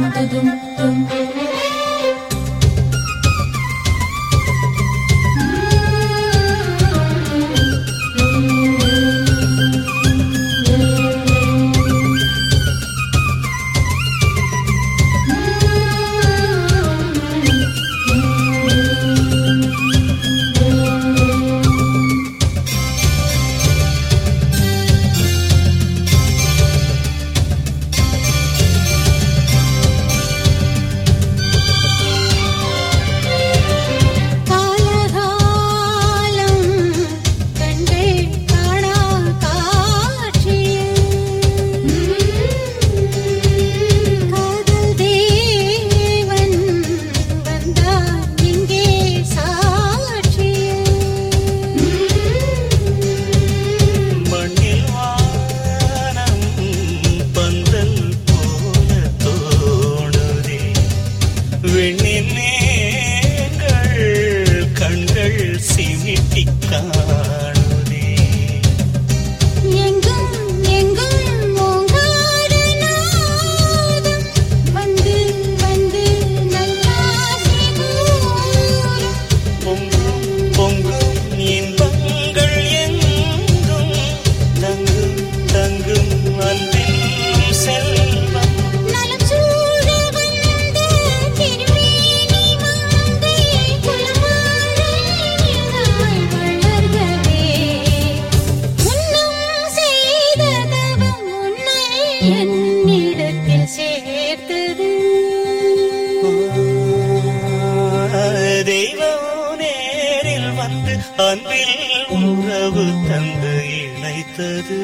dum dum dum dum. Krishna. என்னிடத்தில் சேர்த்தது. தெய்வம் நேரில் வந்து அன்பில் உறவு தந்து இணைத்தது.